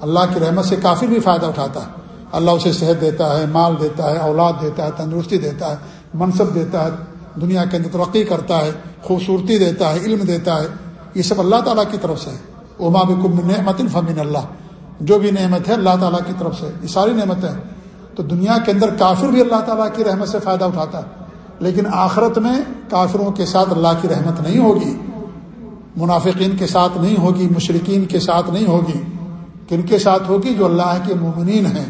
A: اللہ کی رحمت سے کافر بھی فائدہ اٹھاتا ہے۔ اللہ اسے صحت دیتا ہے، مال دیتا ہے، اولاد دیتا ہے، تندرستی دیتا ہے، منصب دیتا ہے۔ دنیا کے اندر ترقی کرتا ہے، خوبصورتی دیتا ہے، علم دیتا ہے۔ یہ سب اللہ تعالیٰ کی طرف سے ہے۔ اما بکم نعمت الفمن اللہ جو بھی نعمت ہے اللہ تعالیٰ کی طرف سے، یہ ساری نعمتیں تو دنیا کے اندر کافر بھی اللہ تعالیٰ کی رحمت سے فائدہ اٹھاتا ہے۔ لیکن آخرت میں کافروں کے ساتھ اللہ کی رحمت نہیں ہوگی۔ منافقین کے ساتھ نہیں ہوگی مشرقین کے ساتھ نہیں ہوگی۔ کن کے ساتھ ہوگی؟ جو اللہ کے مومنین ہیں۔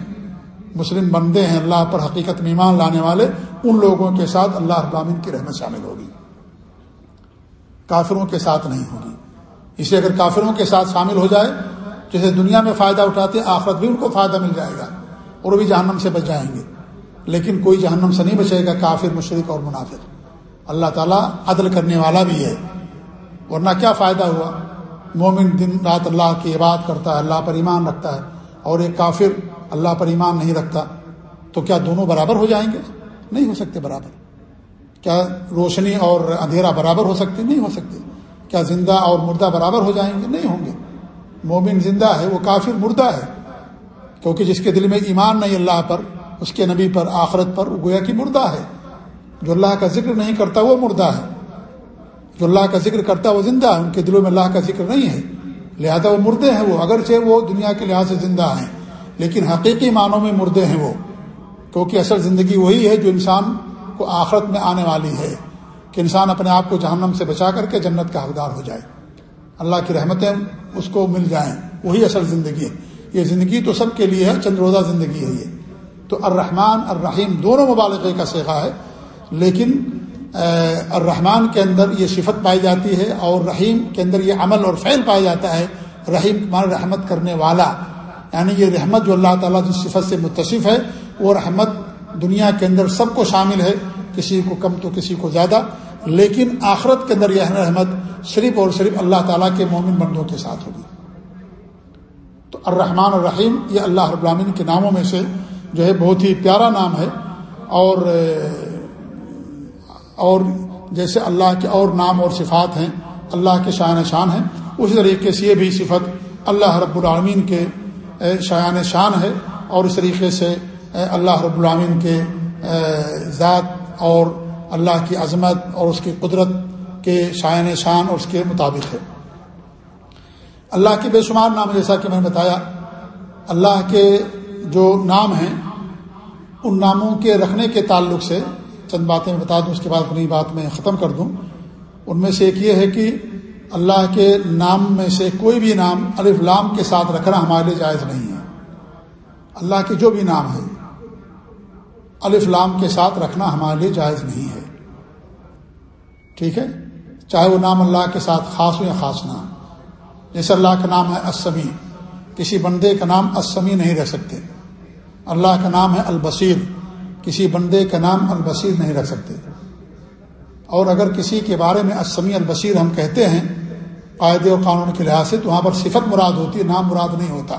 A: مسلم بندے ہیں، اللہ پر حقیقت میں ایمان لانے والے، ان لوگوں کے ساتھ اللہ ابامین کی رحمت شامل ہوگی۔ کافروں کے ساتھ نہیں ہوگی۔ اسے اگر کافروں کے ساتھ شامل ہو جائے جیسے دنیا میں فائدہ اٹھاتے، آخرت بھی ان کو فائدہ مل جائے گا اور وہ بھی جہنم سے بچ جائیں گے۔ لیکن کوئی جہنم سے نہیں بچے گا، کافر مشرق اور منافق۔ اللہ تعالیٰ عدل کرنے والا بھی ہے۔ ورنہ کیا فائدہ ہوا؟ مومن دن رات اللہ کی عبادت کرتا ہے، اللہ پر ایمان رکھتا ہے اور ایک کافر اللہ پر ایمان نہیں رکھتا، تو کیا دونوں برابر ہو جائیں گے؟ نہیں ہو سکتے برابر۔ کیا روشنی اور اندھیرا برابر ہو سکتے نہیں ہو سکتے کیا زندہ اور مردہ برابر ہو جائیں گے؟ نہیں ہوں گے۔ مومن زندہ ہے، وہ کافر مردہ ہے۔ کیونکہ جس کے دل میں ایمان نہیں اللہ پر، اس کے نبی پر، آخرت پر، وہ گویا کہ مردہ ہے۔ جو اللہ کا ذکر نہیں کرتا، وہ مردہ ہے۔ جو اللہ کا ذکر کرتا ہے وہ زندہ ہے۔ ان کے دلوں میں اللہ کا ذکر نہیں ہے۔ لہذا وہ مردے ہیں وہ۔ اگرچہ وہ دنیا کے لحاظ سے زندہ ہیں، لیکن حقیقی معنوں میں مردے ہیں وہ۔ کیونکہ اصل زندگی وہی ہے جو انسان کو آخرت میں آنے والی ہے کہ انسان اپنے آپ کو جہنم سے بچا کر کے جنت کا حقدار ہو جائے۔ اللہ کی رحمتیں اس کو مل جائیں۔ وہی اصل زندگی ہے۔ یہ زندگی تو سب کے لیے ہے، چند روزہ زندگی ہے یہ۔ تو الرحمن، الرحیم دونوں مبالغے کا سیکھا ہے، لیکن الرحمن کے اندر یہ صفت پائی جاتی ہے اور رحیم کے اندر یہ عمل اور فعل پایا جاتا ہے۔ رحیم مان رحمت کرنے والا یعنی یہ رحمت جو اللہ تعالیٰ جس صفت سے متصف ہے، وہ رحمت دنیا کے اندر سب کو شامل ہے، کسی کو کم تو کسی کو زیادہ، لیکن آخرت کے اندر یہ رحمت صرف اور صرف اللہ تعالیٰ کے مومن بندوں کے ساتھ ہوگی۔ تو الرحمن الرحیم، یہ اللہ رب العالمین کے ناموں میں سے جو ہے بہت ہی پیارا نام ہے۔ اور اور جیسے اللہ کے اور نام اور صفات ہیں، اللہ کے شاعن شان ہیں۔ اسی طریقے سے یہ بھی صفت اللہ رب العالمین کے شایان شان ہے۔ اور اس طریقے سے اللہ رب العامین کے ذات اور اللہ کی عظمت اور اس کی قدرت کے شائن شان اور اس کے مطابق ہے۔ اللہ کے بے شمار نام جیسا کہ میں نے بتایا، اللہ کے جو نام ہیں، ان ناموں کے رکھنے کے تعلق سے چند باتیں بتا دوں، اس کے بعد اپنی بات میں ختم کر دوں۔ ان میں سے ایک یہ ہے کہ اللہ کے نام میں سے کوئی بھی نام الف لام کے ساتھ رکھنا ہمارے لیے جائز نہیں ہے۔ اللہ کے جو بھی نام ہے الف لام کے ساتھ رکھنا ہمارے لیے جائز نہیں ہے۔ ٹھیک ہے؟ چاہے وہ نام اللہ کے ساتھ خاص ہو یا خاص نام جیسے اللہ کا نام ہے اسمی کسی بندے کا نام اسمی نہیں رکھ سکتے۔ اللہ کا نام ہے البصیر، کسی بندے کا نام البصیر نہیں رکھ سکتے۔ اور اگر کسی کے بارے میں اسمی البصیر ہم کہتے ہیں، قاعدے و قانون کے لحاظ سے تو وہاں پر صفت مراد ہوتی ہے، نام مراد نہیں ہوتا۔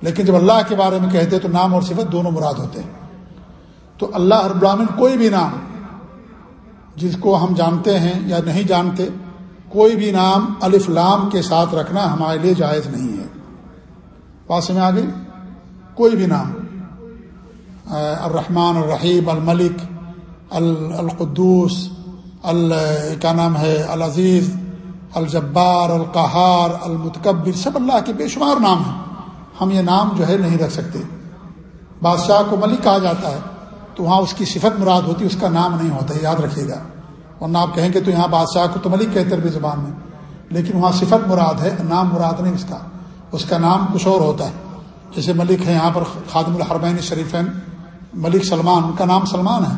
A: لیکن جب اللہ کے بارے میں کہتے تو نام اور صفت دونوں مراد ہوتے۔ ہیں تو اللہ رب العالمین کوئی بھی نام جس کو ہم جانتے ہیں یا نہیں جانتے، کوئی بھی نام الف لام کے ساتھ رکھنا ہمارے لیے جائز نہیں ہے۔ پاس میں آگے کوئی بھی نام۔ الرحمن الرحیم، الملک القدوس، ال کیا نام ہے؟ العزیز، الجبار، القہار، المتکبر، سب اللہ کے بے شمار نام ہیں۔ ہم یہ نام جو ہے نہیں رکھ سکتے۔ بادشاہ کو ملک کہا جاتا ہے۔ تو وہاں اس کی صفت مراد ہوتی ہے، اس کا نام نہیں ہوتا ہے یاد رکھیے گا۔ ورنہ آپ کہیں گے تو یہاں بادشاہ کو تو ملک کہتے بھی زبان میں، لیکن وہاں صفت مراد ہے، نام مراد نہیں اس کا۔ اس کا نام کچھ اور ہوتا ہے۔ جیسے ملک ہے یہاں پر خادم الحرمین شریفین، ملک سلمان، ان کا نام سلمان ہے۔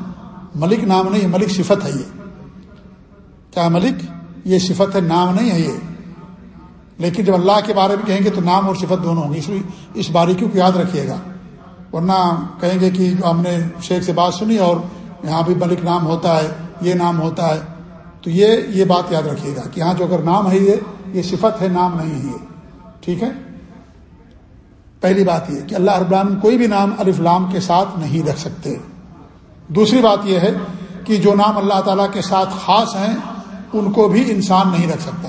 A: ملک نام نہیں، ملک صفت ہے یہ۔ کیا ملک؟ یہ صفت ہے، نام نہیں ہے یہ۔ لیکن جب اللہ کے بارے میں کہیں گے تو نام اور صفت دونوں ہوں گے۔ اس اس باریکیوں کو یاد رکھیے گا۔ ورنہ کہیں گے کہ جو ہم نے شیخ سے بات سنی اور یہاں بھی ملک نام ہوتا ہے، یہ نام ہوتا ہے۔ تو یہ یہ بات یاد رکھیے گا کہ یہاں جو اگر نام ہے، یہ یہ صفت ہے، نام نہیں ہے۔ یہ ٹھیک ہے؟ پہلی بات یہ کہ اللہ اربان کوئی بھی نام الف لام کے ساتھ نہیں رکھ سکتے۔ دوسری بات یہ ہے کہ جو نام اللہ تعالیٰ کے ساتھ خاص ہیں، ان کو بھی انسان نہیں رکھ سکتا۔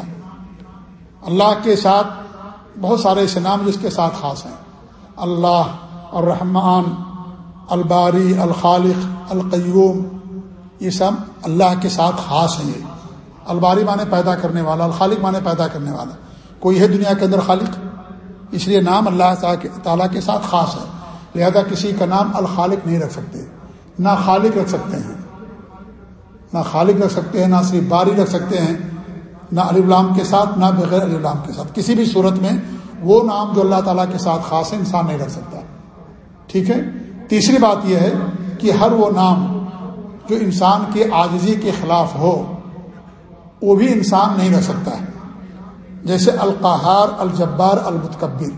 A: اللہ کے ساتھ بہت سارے ایسے نام جس کے ساتھ خاص ہیں۔ اللہ الرحمن، الباری، الخالق، القیوم، یہ سب اللہ کے ساتھ خاص ہیں یہ۔ الباری معنی پیدا کرنے والا، الخالق معنی پیدا کرنے والا۔ کوئی ہے دنیا کے اندر خالق؟ اس لیے نام اللہ تعالیٰ کے ساتھ خاص ہے۔ لہذا کسی کا نام الخالق نہیں رکھ سکتے۔ نہ خالق رکھ سکتے ہیں۔ نہ خالق رکھ سکتے ہیں، نہ صرف باری رکھ سکتے ہیں، نہ علی الام کے ساتھ، نہ بغیر علی الام کے ساتھ۔ کسی بھی صورت میں وہ نام جو اللہ تعالیٰ کے ساتھ خاص ہے، انسان نہیں رکھ سکتا۔ ٹھیک ہے؟ تیسری بات یہ ہے کہ ہر وہ نام جو انسان کی آجزی کے خلاف ہو، وہ بھی انسان نہیں رکھ سکتا ہے۔ جیسے القہار، الجبار، المتکبر۔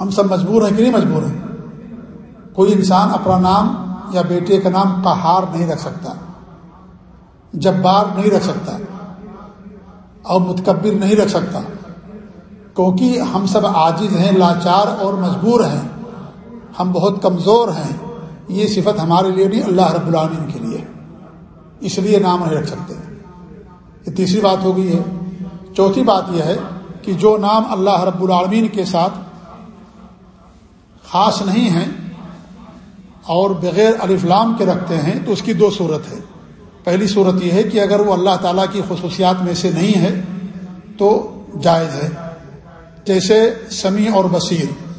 A: ہم سب مجبور ہیں کہ نہیں مجبور ہیں؟ کوئی انسان اپنا نام یا بیٹے کا نام قہار نہیں رکھ سکتا، جبار نہیں رکھ سکتا اور متکبر نہیں رکھ سکتا۔ کیونکہ ہم سب عاجز ہیں، لاچار اور مجبور ہیں۔ ہم بہت کمزور ہیں، یہ صفت ہمارے لیے نہیں، اللہ رب العالمین کے لیے۔ اس لیے نام نہیں رکھ سکتے۔ یہ تیسری بات ہو گئی ہے۔ چوتھی بات یہ ہے کہ جو نام اللہ رب العالمین کے ساتھ خاص نہیں ہیں اور بغیر الفلام کے رکھتے ہیں، تو اس کی دو صورت ہے۔ پہلی صورت یہ ہے کہ اگر وہ اللہ تعالیٰ کی خصوصیات میں سے نہیں ہے، تو جائز ہے۔ جیسے سمیع اور بصیر۔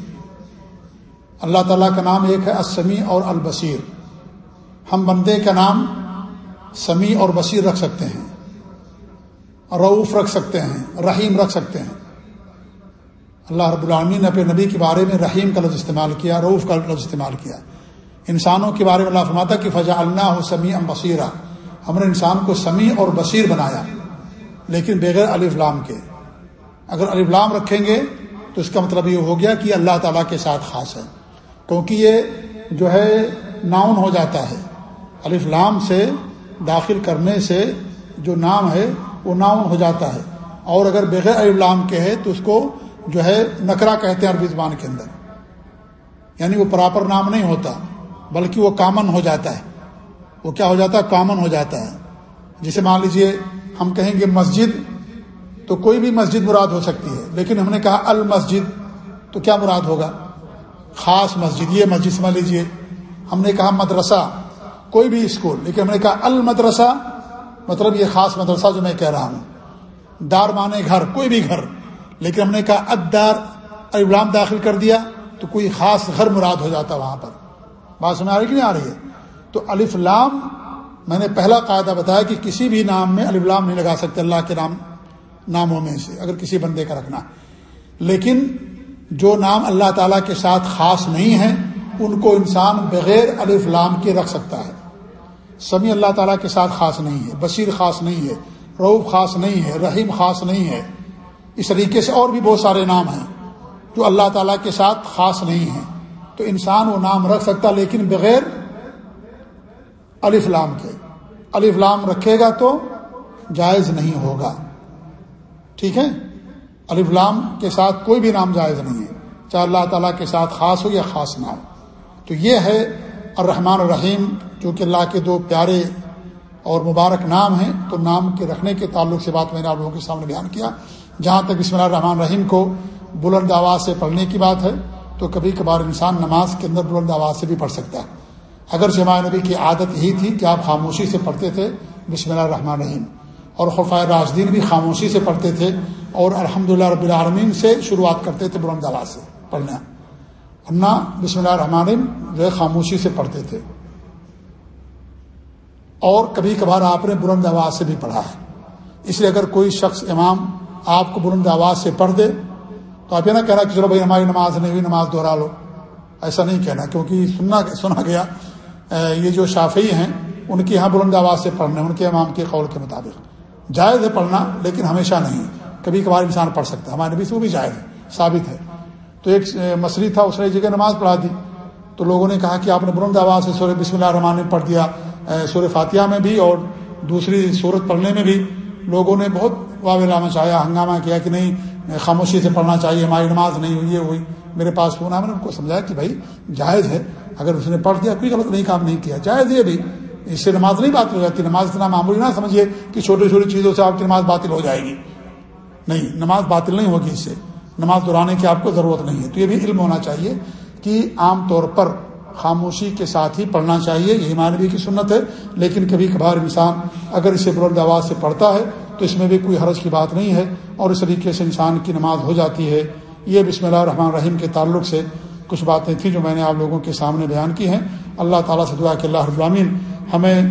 A: اللہ تعالیٰ کا نام ایک ہے اسمی اور البصیر۔ ہم بندے کا نام سمیع اور بصیر رکھ سکتے ہیں۔ روف رکھ سکتے ہیں، رحیم رکھ سکتے ہیں۔ اللہ رب العالمین نے اپنے نبی کے بارے میں رحیم کا لفظ استعمال کیا روف کا لفظ استعمال کیا۔ انسانوں کے بارے میں اللہ فرماتا کہ فضا اللہ ہو سمیع ام بصیرہ ہم نے انسان کو سمیع اور بصیر بنایا، لیکن بغیر علی فلام کے۔ اگر علی فلام رکھیں گے تو اس کا مطلب یہ ہو گیا کہ اللہ تعالیٰ کے ساتھ خاص ہے۔ کیونکہ یہ جو ہے ناؤن ہو جاتا ہے۔ علی فلام سے داخل کرنے سے جو نام ہے وہ ناؤن ہو جاتا ہے۔ اور اگر بغیر علی فلام کے ہے تو اس کو جو ہے نکرا کہتے ہیں عربی زبان کے اندر۔ یعنی وہ پراپر نام نہیں ہوتا، بلکہ وہ کامن ہو جاتا ہے۔ وہ کیا ہو جاتا ہے؟ کامن ہو جاتا ہے۔ جسے مان لیجیے، ہم کہیں گے مسجد تو کوئی بھی مسجد مراد ہو سکتی ہے، لیکن ہم نے کہا المسجد تو کیا مراد ہوگا؟ خاص مسجد، یہ مسجد سمجھ لیجیے۔ ہم نے کہا مدرسہ، کوئی بھی اسکول، لیکن ہم نے کہا المدرسہ مطلب یہ خاص مدرسہ جو میں کہہ رہا ہوں۔ دار مانے گھر، کوئی بھی گھر۔ لیکن ہم نے کہا ادار ابلام داخل کر دیا تو کوئی خاص گھر مراد ہو جاتا وہاں پر۔ بات سمجھ آ رہی کہ نہیں آ رہی ہے؟ تو الف لام، میں نے پہلا قاعدہ بتایا کہ کسی بھی نام میں الف لام نہیں لگا سکتے، اللہ کے نام، ناموں میں سے، اگر کسی بندے کا رکھنا۔ لیکن جو نام اللہ تعالیٰ کے ساتھ خاص نہیں ہیں، ان کو انسان بغیر الف لام کے رکھ سکتا ہے۔ سمیع اللہ تعالیٰ کے ساتھ خاص نہیں ہے، بصیر خاص نہیں ہے روب خاص نہیں ہے، رحیم خاص نہیں ہے۔ اس طریقے سے اور بھی بہت سارے نام ہیں جو اللہ تعالیٰ کے ساتھ خاص نہیں ہیں۔ تو انسان وہ نام رکھ سکتا، لیکن بغیر الف لام کے۔ الف لام رکھے گا تو جائز نہیں ہوگا۔ ٹھیک ہے؟ الف لام کے ساتھ کوئی بھی نام جائز نہیں ہے۔ چاہے اللہ تعالیٰ کے ساتھ خاص ہو یا خاص نہ ہو۔ تو یہ ہے الرحمن الرحیم جو کہ اللہ کے دو پیارے اور مبارک نام ہیں، تو نام کے رکھنے کے تعلق سے بات میں نے آپ لوگوں کے سامنے بیان کیا۔ جہاں تک بسم اللہ الرحمن الرحیم کو بلند آواز سے پڑھنے کی بات ہے، تو کبھی کبھار انسان نماز کے اندر بلند آواز سے بھی پڑھ سکتا ہے۔ اگر جماع نبی کی عادت یہی تھی کہ آپ خاموشی سے پڑھتے تھے بسم اللہ الرحمن الرحیم، اور خفائے راجدین بھی خاموشی سے پڑھتے تھے۔ اور الحمد رب العالمین سے شروعات کرتے تھے بلند آواز سے پڑھنا ورنہ بسم اللہ الرحمن جو ہے خاموشی سے پڑھتے تھے۔ اور کبھی کبھار آپ نے بلند آواز سے بھی پڑھا ہے۔ اس لیے اگر کوئی شخص امام آپ کو بلند آواز سے پڑھ دے، تو آپ یہ نہ کہنا کہ چلو بھائی ہماری نماز نہیں ہوئی، نماز دوہرا لو۔ ایسا نہیں کہنا، کیونکہ سننا سنا گیا یہ جو شافی ہیں، ان کی یہاں بلند آواز سے پڑھنے، ان کے امام کے قول کے مطابق۔ جائز ہے پڑھنا، لیکن ہمیشہ نہیں۔ کبھی کبھار انسان پڑھ سکتا ہے۔ ہمارے نبی سے وہ بھی جائز ہے ثابت ہے۔ تو ایک مصری تھا، اس نے جگہ نماز پڑھا دی۔ تو لوگوں نے کہا کہ آپ نے بلند آواز سے سورہ بسم اللہ الرحمن نے پڑھ دیا سورہ فاتحہ میں بھی اور دوسری صورت پڑھنے میں بھی۔ لوگوں نے بہت واویلا مچایا ہنگامہ کیا کہ نہیں، خاموشی سے پڑھنا چاہیے، ہماری نماز نہیں ہوئی، یہ ہوئی۔ میرے پاس فون آیا، میں نے ان کو سمجھایا کہ بھائی جائز ہے۔ اگر اس نے پڑھ دیا، کوئی غلط نہیں کام نہیں کیا۔ جائز یہ بھی، اس سے نماز نہیں بات ہو جاتی۔ نماز اتنا معمولی نہ سمجھیے کہ چھوٹی چھوٹی چیزوں سے آپ کی نماز باطل ہو جائے گی۔ نہیں، نماز باطل نہیں ہوگی اس سے نماز دہرانے کی آپ کو ضرورت نہیں ہے۔ تو یہ بھی علم ہونا چاہیے کہ عام طور پر خاموشی کے ساتھ ہی پڑھنا چاہیے، یہی مانوی کی سنت ہے۔ لیکن کبھی کبھار انسان اگر اسے بلند آواز سے پڑھتا ہے تو اس میں بھی کوئی حرج کی بات نہیں ہے اور اس طریقے سے انسان کی نماز ہو جاتی ہے۔ یہ بسم اللہ الرحمن الرحیم کے تعلق سے کچھ باتیں تھیں جو میں نے آپ لوگوں کے سامنے بیان کی ہیں۔ اللہ تعالیٰ سے دعا کہ اللہ ابرامین ہمیں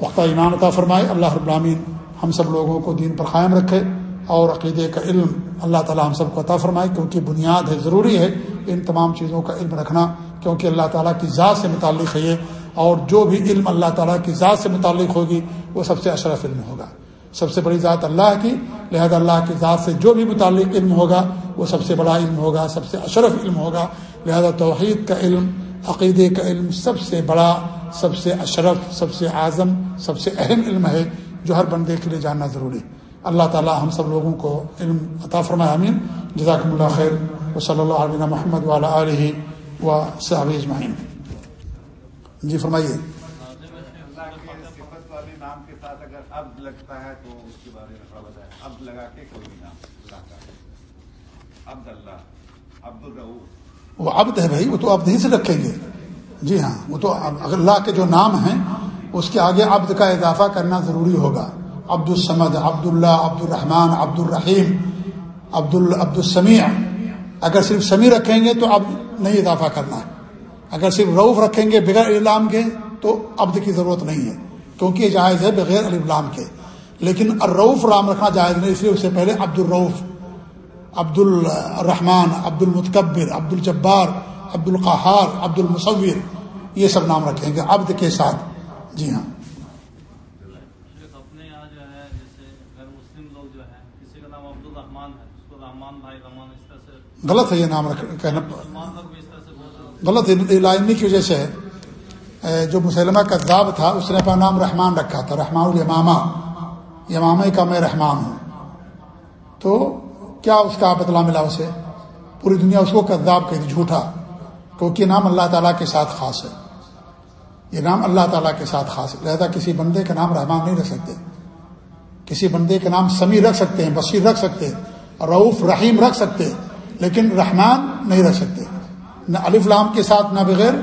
A: پختہ ایمان عطا فرمائے۔ اللہ ابرامین ہم سب لوگوں کو دین پر قائم رکھے۔ اور عقیدے کا علم اللہ تعالیٰ ہم سب کو عطا فرمائے، کیونکہ بنیاد ہے، ضروری ہے ان تمام چیزوں کا علم رکھنا، کیونکہ اللہ تعالیٰ کی ذات سے متعلق ہے یہ، اور جو بھی علم اللہ تعالیٰ کی ذات سے متعلق ہوگی، وہ سب سے اشرف علم ہوگا۔ سب سے بڑی ذات اللہ کی، لہذا اللہ کی ذات سے جو بھی متعلق علم ہوگا، وہ سب سے بڑا علم ہوگا، سب سے اشرف علم ہوگا۔ لہذا توحید کا علم عقیدے کا علم سب سے بڑا، سب سے اشرف، سب سے اعظم، سب سے اہم علم ہے، جو ہر بندے کے لیے جاننا ضروری۔ اللہ تعالی ہم سب لوگوں کو علم عطا فرمائے امین جزاکم اللہ خیر۔ و صلی اللہ علیہ محمد والا علیہ و صحاب اجمعین۔ جی فرمائیے۔ وہ عبد ہے بھائی، وہ تو عبد ہی سے رکھیں گے۔ جی ہاں وہ تو اللہ کے جو نام ہیں، اس کے آگے عبد کا اضافہ کرنا ضروری ہوگا۔ عبد السمد عبد اللہ عبد الرحمان عبد الرحیم عبد عبد السمیع اگر صرف سمیع رکھیں گے تو اب نہیں اضافہ کرنا ہے۔ اگر صرف روف رکھیں گے بغیر علام کے تو عبد کی ضرورت نہیں ہے، کیونکہ یہ جائز ہے بغیر علی الام کے۔ لیکن الروف رام رکھنا جائز نہیں، اس لیے اس سے پہلے عبد الروف عبد الرحمان عبد المتکبر عبد الجبار عبد القحار عبد المصور یہ سب نام رکھیں گے عبد کے ساتھ۔ جی ہاں
B: اپنے یہاں جو ہے جیسے غیر مسلم لوگ جو ہے کسی کا نام عبد الرحمان ہے اس کو رحمان بھائی رحمان اس طرح سے
A: غلط ہے یہ نام رکھ کہنا۔ غلط ہے علمی کی وجہ سے ہے جو مسلمہ کذاب تھا، اس نے اپنا نام رحمان رکھا تھا رحمان الامامہ امامہ کا میں رحمان ہوں۔ تو کیا اس کا بدلا ملا اسے؟ پوری دنیا اس کو کذاب کہتی، جھوٹا۔ کیونکہ نام اللہ تعالیٰ کے ساتھ خاص ہے۔ یہ نام اللہ تعالیٰ کے ساتھ خاص ہے۔ لہذا کسی بندے کا نام رحمان نہیں رکھ سکتے۔ کسی بندے کا نام سمی رکھ سکتے ہیں بشیر رکھ سکتے ہیں رعوف رحیم رکھ سکتے لیکن رحمان نہیں رکھ سکتے۔ نہ الف لام کے ساتھ، نہ بغیر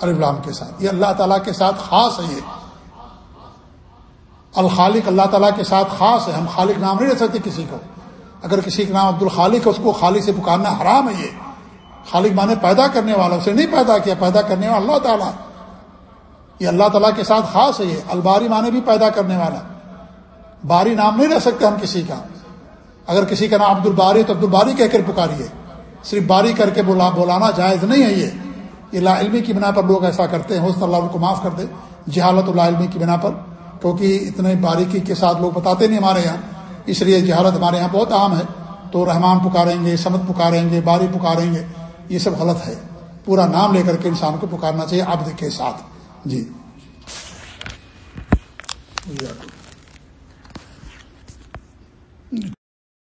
A: الف لام کے ساتھ۔ یہ اللہ تعالیٰ کے ساتھ خاص ہے یہ۔ الخالق اللہ تعالیٰ کے ساتھ خاص ہے۔ ہم خالق نام نہیں رکھ سکتے کسی کو۔ اگر کسی کا نام عبد الخالق ہے، اس کو خالق سے پکارنا حرام ہے یہ۔ خالق مانے پیدا کرنے والا اسے نہیں پیدا کیا، پیدا کرنے والا اللہ تعالیٰ۔ یہ اللہ تعالیٰ کے ساتھ خاص ہے یہ۔ الباری مانے بھی پیدا کرنے والا۔ باری نام نہیں رہ سکتے ہم کسی کا۔ اگر کسی کا نام عبد الباری تو عبد الباری کہہ کر پکاریے صرف باری کر کے بولا، بولانا جائز نہیں ہے یہ۔ یہ لا علمی کی بنا پر لوگ ایسا کرتے ہیں، حسن اللہ کو معاف کر دے۔ جہالت اللہ علمی کی بنا پر۔ کیونکہ اتنے باریکی کے ساتھ لوگ بتاتے نہیں ہمارے یہاں۔ اس لیے جہالت ہمارے یہاں بہت عام ہے۔ تو رحمان پکاریں گے، سمت پکاریں گے، باری پکاریں گے۔ یہ سب غلط ہے۔ پورا نام لے کر کے انسان کو پکارنا چاہیے، عبد کے ساتھ۔ جی۔